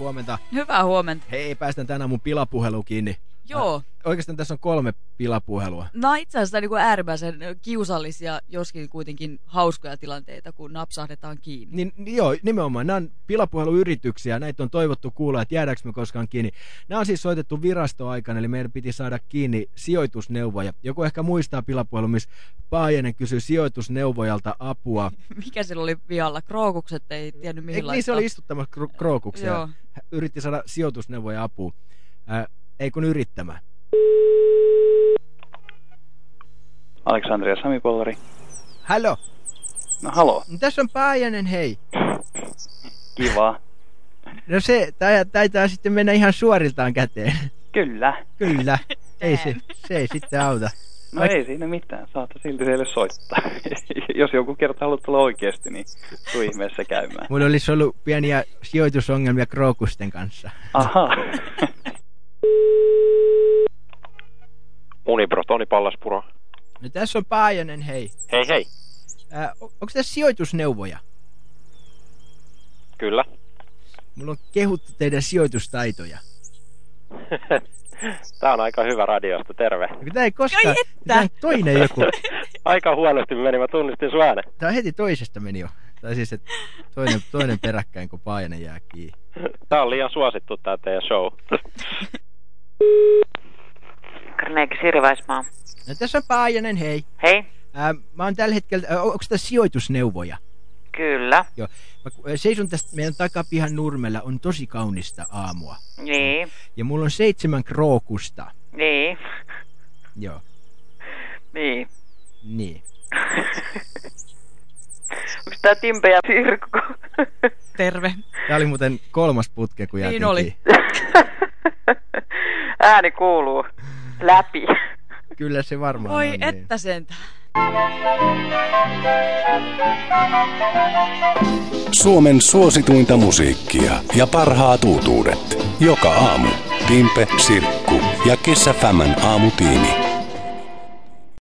Huomenta. Hyvää huomenta. Hei, päästän tänään mun pilapuhelu kiinni. Joo. Oikeastaan tässä on kolme pilapuhelua. No itse asiassa niin kuin äärimmäisen kiusallisia, joskin kuitenkin hauskoja tilanteita, kun napsahdetaan kiinni. Niin, niin joo, nimenomaan. Nämä on pilapuheluyrityksiä. Näitä on toivottu kuulla, että jäädäänkö me koskaan kiinni. Nämä on siis soitettu virastoaikana, eli meidän piti saada kiinni sijoitusneuvoja. Joku ehkä muistaa pilapuhelu, missä Paajanen kysyi sijoitusneuvojalta apua. Mikä sillä oli vialla? Krookukset ei tiennyt mihin laittaa. niin se oli istuttamassa kro- krookuksia. Joo. Yritti saada sijoitusneuvoja apua. Äh, ei kun yrittämään. Aleksandria Sami Pollari. Hallo, No haloo, tässä on Paajanen, hei. kiva. No se tää- taitaa sitten mennä ihan suoriltaan käteen. Kyllä. Kyllä. ei se, se ei sitten auta. No Vaik- ei siinä mitään, saatte silti teille soittaa. Jos joku kerta haluat tulla oikeasti, niin tuu ihmeessä käymään. Mulla olisi ollut pieniä sijoitusongelmia Krookusten kanssa. Aha. Toni Pallaspuro. No tässä on Paajanen, hei. Hei hei. On- onko tässä sijoitusneuvoja? Kyllä. Mulla on kehuttu teidän sijoitustaitoja. Tää on aika hyvä radiosta, terve. No, Tää ei koskaan... Tää on toinen joku. Aika huonosti meni, mä tunnistin sun äänen. Tää on heti toisesta meni jo. Tai siis, että toinen, toinen peräkkäin, kun Paajanen jää kiinni. Tää on liian suosittu tää teidän show. Carnegie Sirvaismaa. No tässä on Paajanen, hei. Hei. Ää, mä oon tällä hetkellä... Ää, onko tässä sijoitusneuvoja? Kyllä. Joo. Mä seison tästä meidän takapihan nurmella. On tosi kaunista aamua. Niin. Ja mulla on seitsemän krookusta. Niin. Joo. Niin. Niin. Onko tää Timpe ja Sirkku? Terve. Tää oli muuten kolmas putke, kun Niin jätin oli. Ääni kuuluu läpi. Kyllä se varmaan Voi on niin. että sentä. Suomen suosituinta musiikkia ja parhaat uutuudet. Joka aamu. Timpe, Sirkku ja Kissa Fämän aamutiimi.